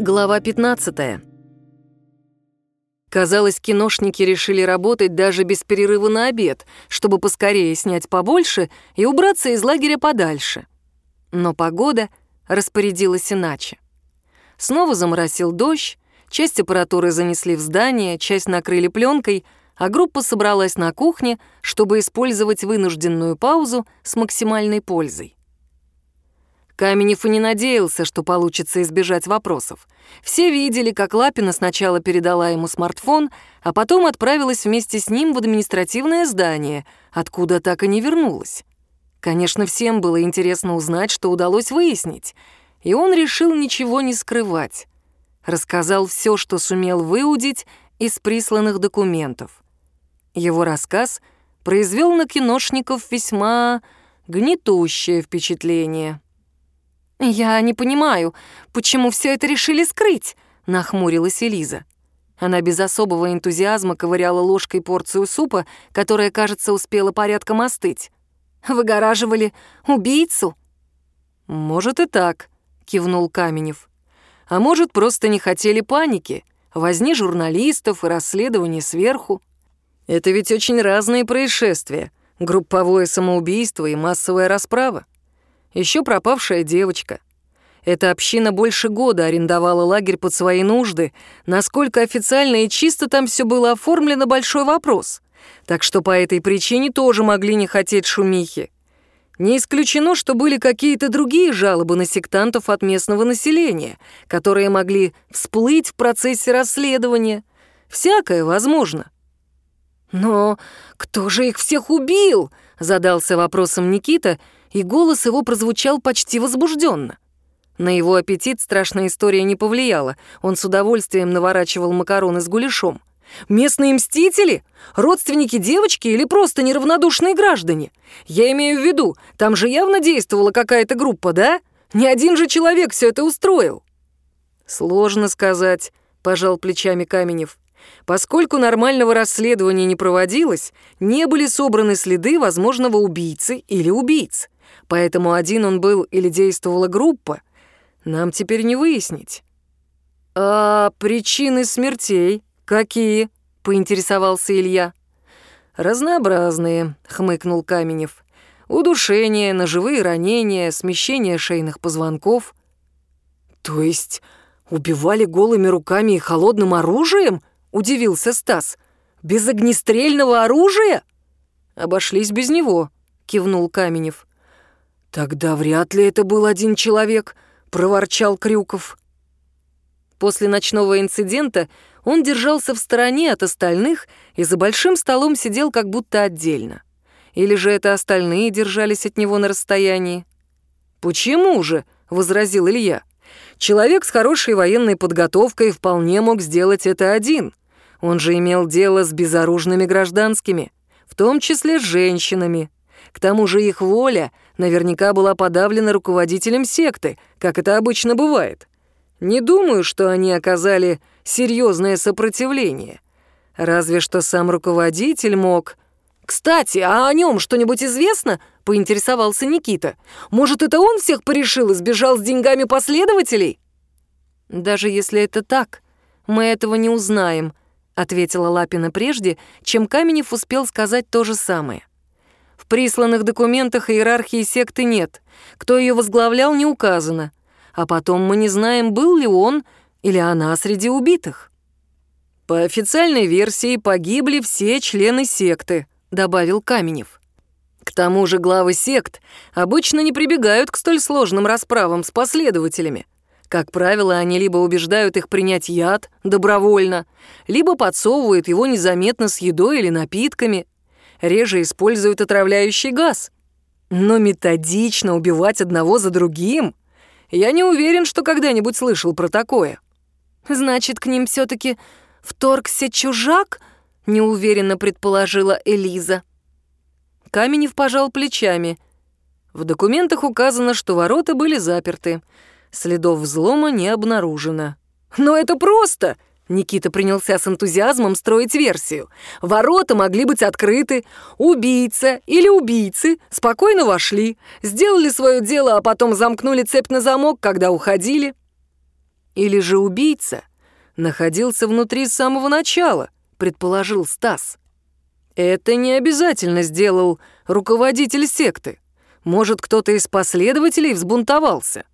Глава 15. Казалось, киношники решили работать даже без перерыва на обед, чтобы поскорее снять побольше и убраться из лагеря подальше. Но погода распорядилась иначе. Снова заморосил дождь, часть аппаратуры занесли в здание, часть накрыли пленкой, а группа собралась на кухне, чтобы использовать вынужденную паузу с максимальной пользой. Каменев и не надеялся, что получится избежать вопросов. Все видели, как Лапина сначала передала ему смартфон, а потом отправилась вместе с ним в административное здание, откуда так и не вернулась. Конечно, всем было интересно узнать, что удалось выяснить, и он решил ничего не скрывать. Рассказал все, что сумел выудить из присланных документов. Его рассказ произвел на киношников весьма гнетущее впечатление. «Я не понимаю, почему все это решили скрыть?» — нахмурилась Элиза. Она без особого энтузиазма ковыряла ложкой порцию супа, которая, кажется, успела порядком остыть. «Выгораживали убийцу?» «Может и так», — кивнул Каменев. «А может, просто не хотели паники, возни журналистов и расследования сверху. Это ведь очень разные происшествия, групповое самоубийство и массовая расправа. Еще пропавшая девочка. Эта община больше года арендовала лагерь под свои нужды. Насколько официально и чисто там все было оформлено, большой вопрос. Так что по этой причине тоже могли не хотеть шумихи. Не исключено, что были какие-то другие жалобы на сектантов от местного населения, которые могли всплыть в процессе расследования. Всякое возможно. «Но кто же их всех убил?» — задался вопросом Никита — и голос его прозвучал почти возбужденно. На его аппетит страшная история не повлияла, он с удовольствием наворачивал макароны с гуляшом. «Местные мстители? Родственники девочки или просто неравнодушные граждане? Я имею в виду, там же явно действовала какая-то группа, да? Ни один же человек все это устроил». «Сложно сказать», — пожал плечами Каменев. Поскольку нормального расследования не проводилось, не были собраны следы возможного убийцы или убийц. Поэтому один он был или действовала группа, нам теперь не выяснить. «А причины смертей какие?» — поинтересовался Илья. «Разнообразные», — хмыкнул Каменев. «Удушение, ножевые ранения, смещение шейных позвонков». «То есть убивали голыми руками и холодным оружием?» — удивился Стас. «Без огнестрельного оружия?» «Обошлись без него», — кивнул Каменев. «Тогда вряд ли это был один человек», — проворчал Крюков. После ночного инцидента он держался в стороне от остальных и за большим столом сидел как будто отдельно. Или же это остальные держались от него на расстоянии? «Почему же?» — возразил Илья. «Человек с хорошей военной подготовкой вполне мог сделать это один. Он же имел дело с безоружными гражданскими, в том числе с женщинами. К тому же их воля наверняка была подавлена руководителем секты, как это обычно бывает. Не думаю, что они оказали серьезное сопротивление. Разве что сам руководитель мог... «Кстати, а о нем что-нибудь известно?» — поинтересовался Никита. «Может, это он всех порешил и сбежал с деньгами последователей?» «Даже если это так, мы этого не узнаем», — ответила Лапина прежде, чем Каменев успел сказать то же самое. Присланных документах иерархии секты нет. Кто ее возглавлял, не указано. А потом мы не знаем, был ли он или она среди убитых. По официальной версии погибли все члены секты, добавил Каменев. К тому же главы сект обычно не прибегают к столь сложным расправам с последователями. Как правило, они либо убеждают их принять яд добровольно, либо подсовывают его незаметно с едой или напитками реже используют отравляющий газ. Но методично убивать одного за другим? Я не уверен, что когда-нибудь слышал про такое. Значит, к ним все таки вторгся чужак? Неуверенно предположила Элиза. Каменев пожал плечами. В документах указано, что ворота были заперты. Следов взлома не обнаружено. «Но это просто!» Никита принялся с энтузиазмом строить версию. Ворота могли быть открыты. Убийца или убийцы спокойно вошли, сделали свое дело, а потом замкнули цепь на замок, когда уходили. Или же убийца находился внутри с самого начала, предположил Стас. Это не обязательно сделал руководитель секты. Может, кто-то из последователей взбунтовался.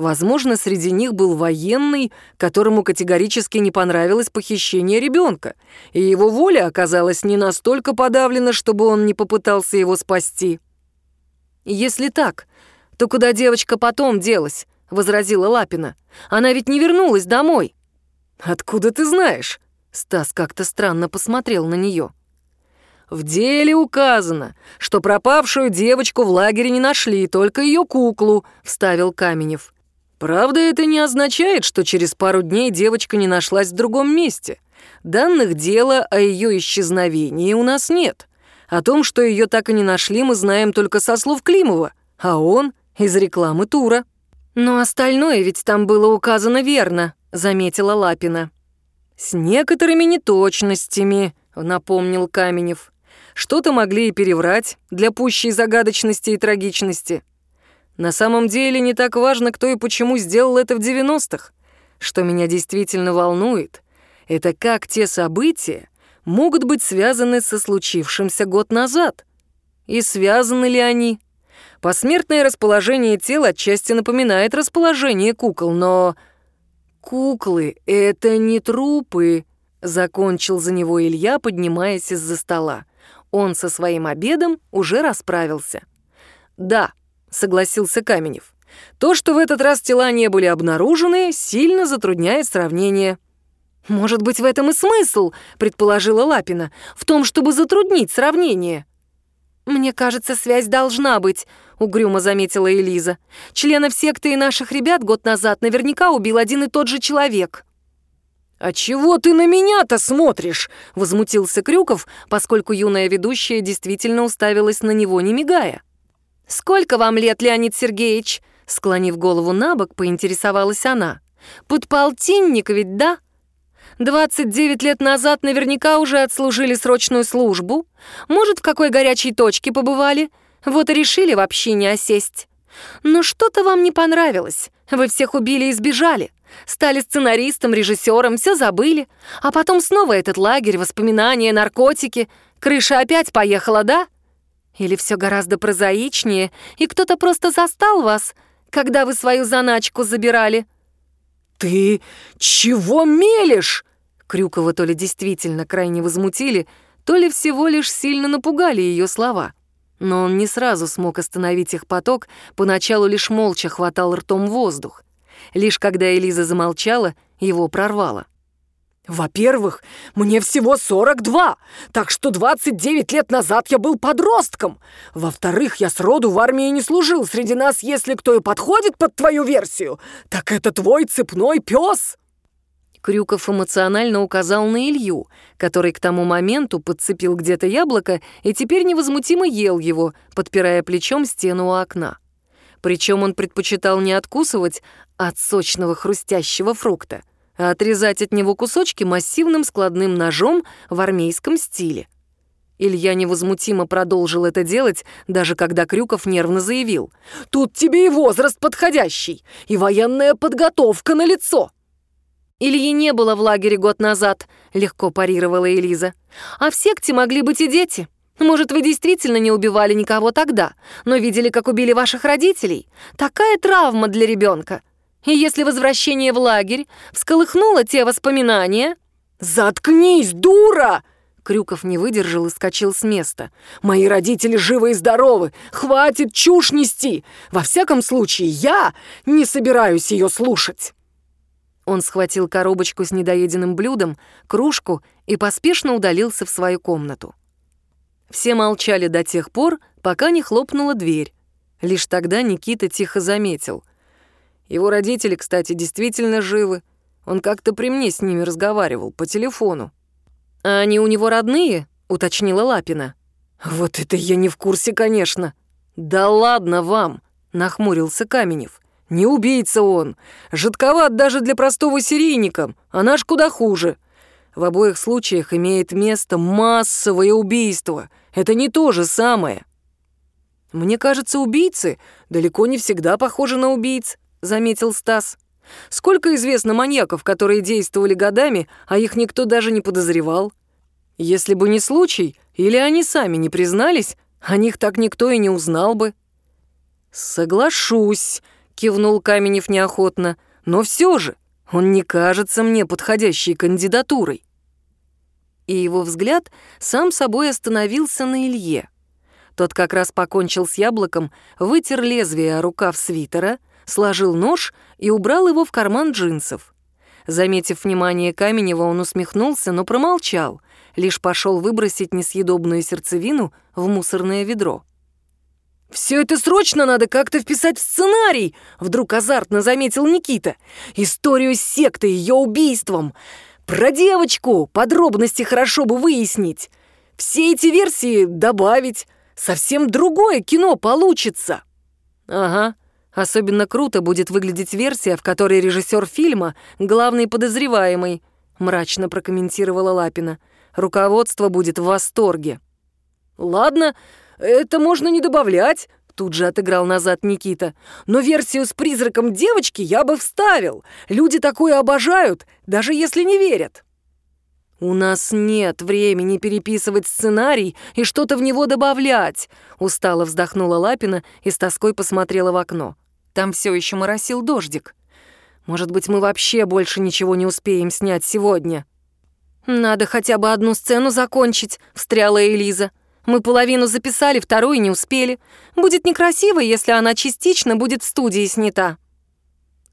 Возможно, среди них был военный, которому категорически не понравилось похищение ребенка, и его воля оказалась не настолько подавлена, чтобы он не попытался его спасти. «Если так, то куда девочка потом делась?» — возразила Лапина. «Она ведь не вернулась домой». «Откуда ты знаешь?» Стас как-то странно посмотрел на нее. В деле указано, что пропавшую девочку в лагере не нашли, только ее куклу», — вставил Каменев. Правда, это не означает, что через пару дней девочка не нашлась в другом месте. Данных дела о ее исчезновении у нас нет. О том, что ее так и не нашли, мы знаем только со слов Климова, а он — из рекламы тура. «Но остальное ведь там было указано верно», — заметила Лапина. «С некоторыми неточностями», — напомнил Каменев. «Что-то могли и переврать для пущей загадочности и трагичности. На самом деле не так важно, кто и почему сделал это в 90-х. Что меня действительно волнует, это как те события могут быть связаны со случившимся год назад. И связаны ли они? Посмертное расположение тела отчасти напоминает расположение кукол, но... «Куклы — это не трупы», — закончил за него Илья, поднимаясь из-за стола. Он со своим обедом уже расправился. «Да, — согласился Каменев. «То, что в этот раз тела не были обнаружены, сильно затрудняет сравнение». «Может быть, в этом и смысл», — предположила Лапина, «в том, чтобы затруднить сравнение». «Мне кажется, связь должна быть», — угрюмо заметила Элиза. «Членов секты и наших ребят год назад наверняка убил один и тот же человек». «А чего ты на меня-то смотришь?» — возмутился Крюков, поскольку юная ведущая действительно уставилась на него, не мигая. «Сколько вам лет, Леонид Сергеевич?» Склонив голову на бок, поинтересовалась она. «Подполтинник ведь, да?» 29 лет назад наверняка уже отслужили срочную службу. Может, в какой горячей точке побывали? Вот и решили вообще не осесть. Но что-то вам не понравилось. Вы всех убили и сбежали. Стали сценаристом, режиссером, все забыли. А потом снова этот лагерь, воспоминания, наркотики. Крыша опять поехала, да? Или все гораздо прозаичнее, и кто-то просто застал вас, когда вы свою заначку забирали?» «Ты чего мелешь?» Крюкова то ли действительно крайне возмутили, то ли всего лишь сильно напугали ее слова. Но он не сразу смог остановить их поток, поначалу лишь молча хватал ртом воздух. Лишь когда Элиза замолчала, его прорвало. Во-первых, мне всего 42, так что 29 лет назад я был подростком. Во-вторых, я сроду в армии не служил. Среди нас, если кто и подходит под твою версию, так это твой цепной пес. Крюков эмоционально указал на Илью, который к тому моменту подцепил где-то яблоко и теперь невозмутимо ел его, подпирая плечом стену у окна. Причем он предпочитал не откусывать от сочного хрустящего фрукта, а отрезать от него кусочки массивным складным ножом в армейском стиле. Илья невозмутимо продолжил это делать, даже когда Крюков нервно заявил. «Тут тебе и возраст подходящий, и военная подготовка на лицо. «Ильи не было в лагере год назад», — легко парировала Элиза. «А в секте могли быть и дети. Может, вы действительно не убивали никого тогда, но видели, как убили ваших родителей? Такая травма для ребенка. И если возвращение в лагерь всколыхнуло те воспоминания... «Заткнись, дура!» Крюков не выдержал и скочил с места. «Мои родители живы и здоровы! Хватит чушь нести! Во всяком случае, я не собираюсь ее слушать!» Он схватил коробочку с недоеденным блюдом, кружку и поспешно удалился в свою комнату. Все молчали до тех пор, пока не хлопнула дверь. Лишь тогда Никита тихо заметил. Его родители, кстати, действительно живы. Он как-то при мне с ними разговаривал по телефону. «А они у него родные?» — уточнила Лапина. «Вот это я не в курсе, конечно». «Да ладно вам!» — нахмурился Каменев. «Не убийца он. Жидковат даже для простого серийника, а наш куда хуже. В обоих случаях имеет место массовое убийство. Это не то же самое». «Мне кажется, убийцы далеко не всегда похожи на убийц», — заметил Стас. Сколько известно маньяков, которые действовали годами, а их никто даже не подозревал? Если бы не случай, или они сами не признались, о них так никто и не узнал бы. «Соглашусь», — кивнул Каменев неохотно, «но все же он не кажется мне подходящей кандидатурой». И его взгляд сам собой остановился на Илье. Тот как раз покончил с яблоком, вытер лезвие о рукав свитера, сложил нож и убрал его в карман джинсов. Заметив внимание Каменева, он усмехнулся, но промолчал, лишь пошел выбросить несъедобную сердцевину в мусорное ведро. «Все это срочно надо как-то вписать в сценарий!» Вдруг азартно заметил Никита. «Историю секты, ее убийством. Про девочку подробности хорошо бы выяснить. Все эти версии добавить. Совсем другое кино получится». «Ага, особенно круто будет выглядеть версия, в которой режиссер фильма — главный подозреваемый», мрачно прокомментировала Лапина. «Руководство будет в восторге». «Ладно, это можно не добавлять», — тут же отыграл назад Никита. «Но версию с призраком девочки я бы вставил. Люди такое обожают, даже если не верят». «У нас нет времени переписывать сценарий и что-то в него добавлять», — устало вздохнула Лапина и с тоской посмотрела в окно. Там все еще моросил дождик. «Может быть, мы вообще больше ничего не успеем снять сегодня?» «Надо хотя бы одну сцену закончить», — встряла Элиза. Мы половину записали, вторую не успели. Будет некрасиво, если она частично будет в студии снята».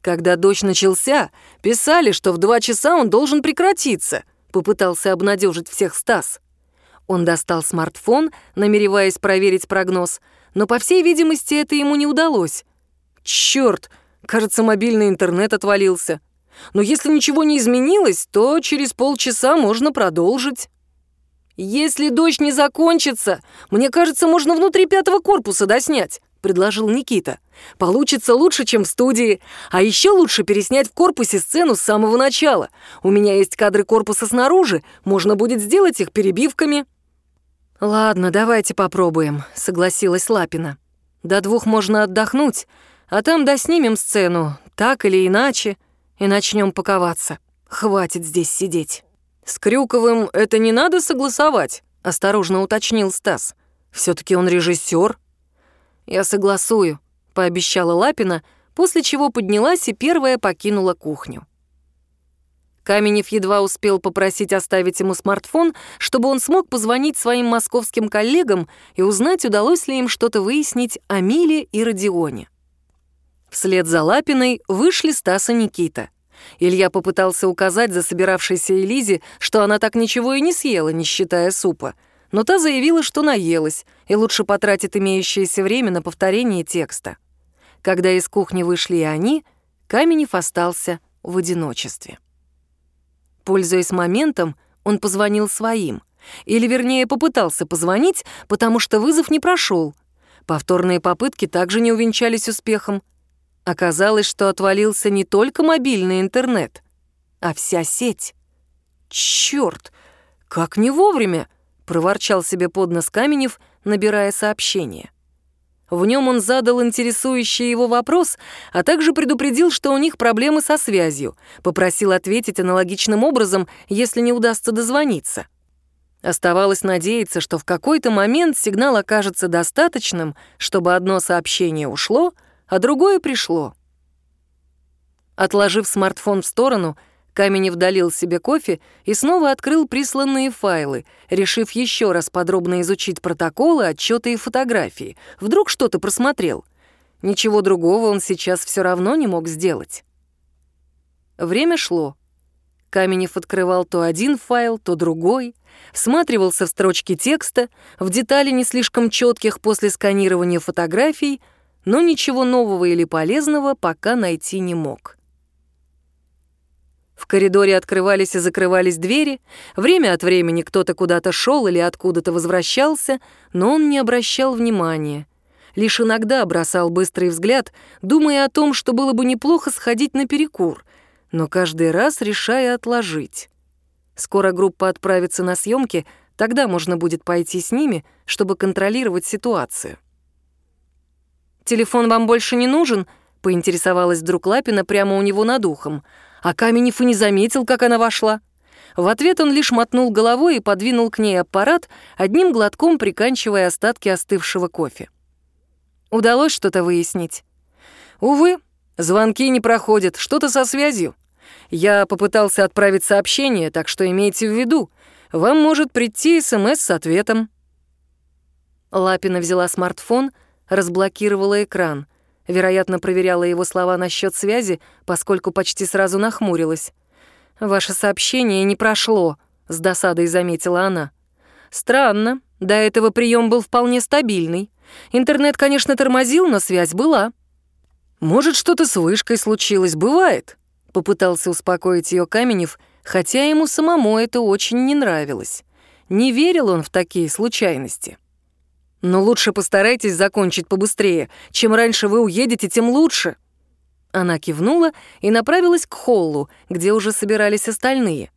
Когда дождь начался, писали, что в два часа он должен прекратиться, попытался обнадежить всех Стас. Он достал смартфон, намереваясь проверить прогноз, но, по всей видимости, это ему не удалось. Черт, кажется, мобильный интернет отвалился. Но если ничего не изменилось, то через полчаса можно продолжить. «Если дождь не закончится, мне кажется, можно внутри пятого корпуса доснять», — предложил Никита. «Получится лучше, чем в студии. А еще лучше переснять в корпусе сцену с самого начала. У меня есть кадры корпуса снаружи, можно будет сделать их перебивками». «Ладно, давайте попробуем», — согласилась Лапина. «До двух можно отдохнуть, а там доснимем сцену, так или иначе, и начнем паковаться. Хватит здесь сидеть». «С Крюковым это не надо согласовать», — осторожно уточнил Стас. все таки он режиссер. «Я согласую», — пообещала Лапина, после чего поднялась и первая покинула кухню. Каменев едва успел попросить оставить ему смартфон, чтобы он смог позвонить своим московским коллегам и узнать, удалось ли им что-то выяснить о Миле и Родионе. Вслед за Лапиной вышли Стас и Никита — Илья попытался указать за собиравшейся Элизе, что она так ничего и не съела, не считая супа. Но та заявила, что наелась, и лучше потратит имеющееся время на повторение текста. Когда из кухни вышли и они, Каменев остался в одиночестве. Пользуясь моментом, он позвонил своим. Или, вернее, попытался позвонить, потому что вызов не прошел. Повторные попытки также не увенчались успехом. Оказалось, что отвалился не только мобильный интернет, а вся сеть. «Чёрт! Как не вовремя!» — проворчал себе под нос Каменев, набирая сообщение. В нем он задал интересующий его вопрос, а также предупредил, что у них проблемы со связью, попросил ответить аналогичным образом, если не удастся дозвониться. Оставалось надеяться, что в какой-то момент сигнал окажется достаточным, чтобы одно сообщение ушло — а другое пришло. Отложив смартфон в сторону, Каменев долил себе кофе и снова открыл присланные файлы, решив еще раз подробно изучить протоколы, отчеты и фотографии. Вдруг что-то просмотрел. Ничего другого он сейчас все равно не мог сделать. Время шло. Каменев открывал то один файл, то другой, всматривался в строчки текста, в детали не слишком четких после сканирования фотографий — но ничего нового или полезного пока найти не мог. В коридоре открывались и закрывались двери, время от времени кто-то куда-то шел или откуда-то возвращался, но он не обращал внимания. Лишь иногда бросал быстрый взгляд, думая о том, что было бы неплохо сходить на перекур, но каждый раз решая отложить. Скоро группа отправится на съемки, тогда можно будет пойти с ними, чтобы контролировать ситуацию. «Телефон вам больше не нужен?» — Поинтересовалась вдруг Лапина прямо у него над ухом, а Каменев и не заметил, как она вошла. В ответ он лишь мотнул головой и подвинул к ней аппарат, одним глотком приканчивая остатки остывшего кофе. Удалось что-то выяснить? Увы, звонки не проходят, что-то со связью. Я попытался отправить сообщение, так что имейте в виду, вам может прийти СМС с ответом. Лапина взяла смартфон, разблокировала экран. Вероятно, проверяла его слова насчет связи, поскольку почти сразу нахмурилась. «Ваше сообщение не прошло», — с досадой заметила она. «Странно. До этого прием был вполне стабильный. Интернет, конечно, тормозил, но связь была». «Может, что-то с вышкой случилось, бывает», — попытался успокоить ее Каменев, хотя ему самому это очень не нравилось. Не верил он в такие случайности. Но лучше постарайтесь закончить побыстрее. Чем раньше вы уедете, тем лучше». Она кивнула и направилась к холлу, где уже собирались остальные.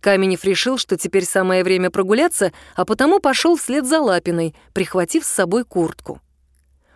Каменев решил, что теперь самое время прогуляться, а потому пошел вслед за Лапиной, прихватив с собой куртку.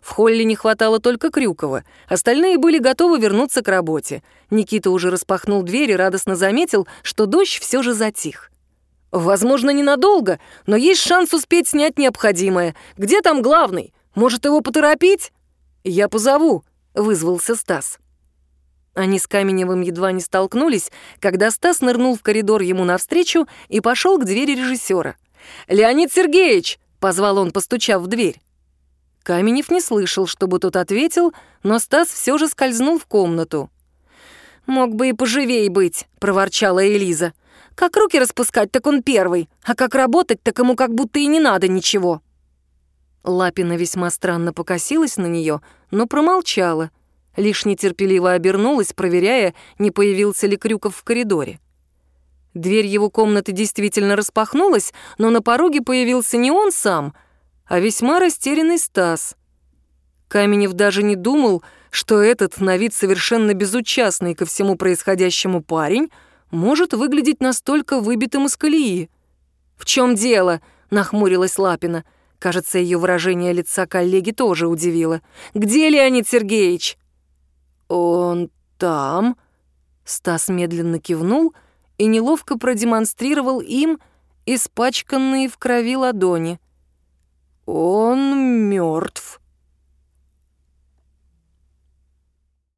В холле не хватало только Крюкова, остальные были готовы вернуться к работе. Никита уже распахнул дверь и радостно заметил, что дождь все же затих. Возможно, ненадолго, но есть шанс успеть снять необходимое. Где там главный? Может, его поторопить? Я позову, вызвался Стас. Они с Каменевым едва не столкнулись, когда Стас нырнул в коридор ему навстречу и пошел к двери режиссера. «Леонид Сергеевич!» — позвал он, постучав в дверь. Каменев не слышал, чтобы тот ответил, но Стас все же скользнул в комнату. «Мог бы и поживей быть», — проворчала Элиза. Как руки распускать, так он первый, а как работать, так ему как будто и не надо ничего». Лапина весьма странно покосилась на нее, но промолчала. Лишь нетерпеливо обернулась, проверяя, не появился ли Крюков в коридоре. Дверь его комнаты действительно распахнулась, но на пороге появился не он сам, а весьма растерянный Стас. Каменев даже не думал, что этот, на вид совершенно безучастный ко всему происходящему парень, может выглядеть настолько выбитым из колеи. «В чем дело?» — нахмурилась Лапина. Кажется, ее выражение лица коллеги тоже удивило. «Где Леонид Сергеевич?» «Он там?» Стас медленно кивнул и неловко продемонстрировал им испачканные в крови ладони. «Он мертв.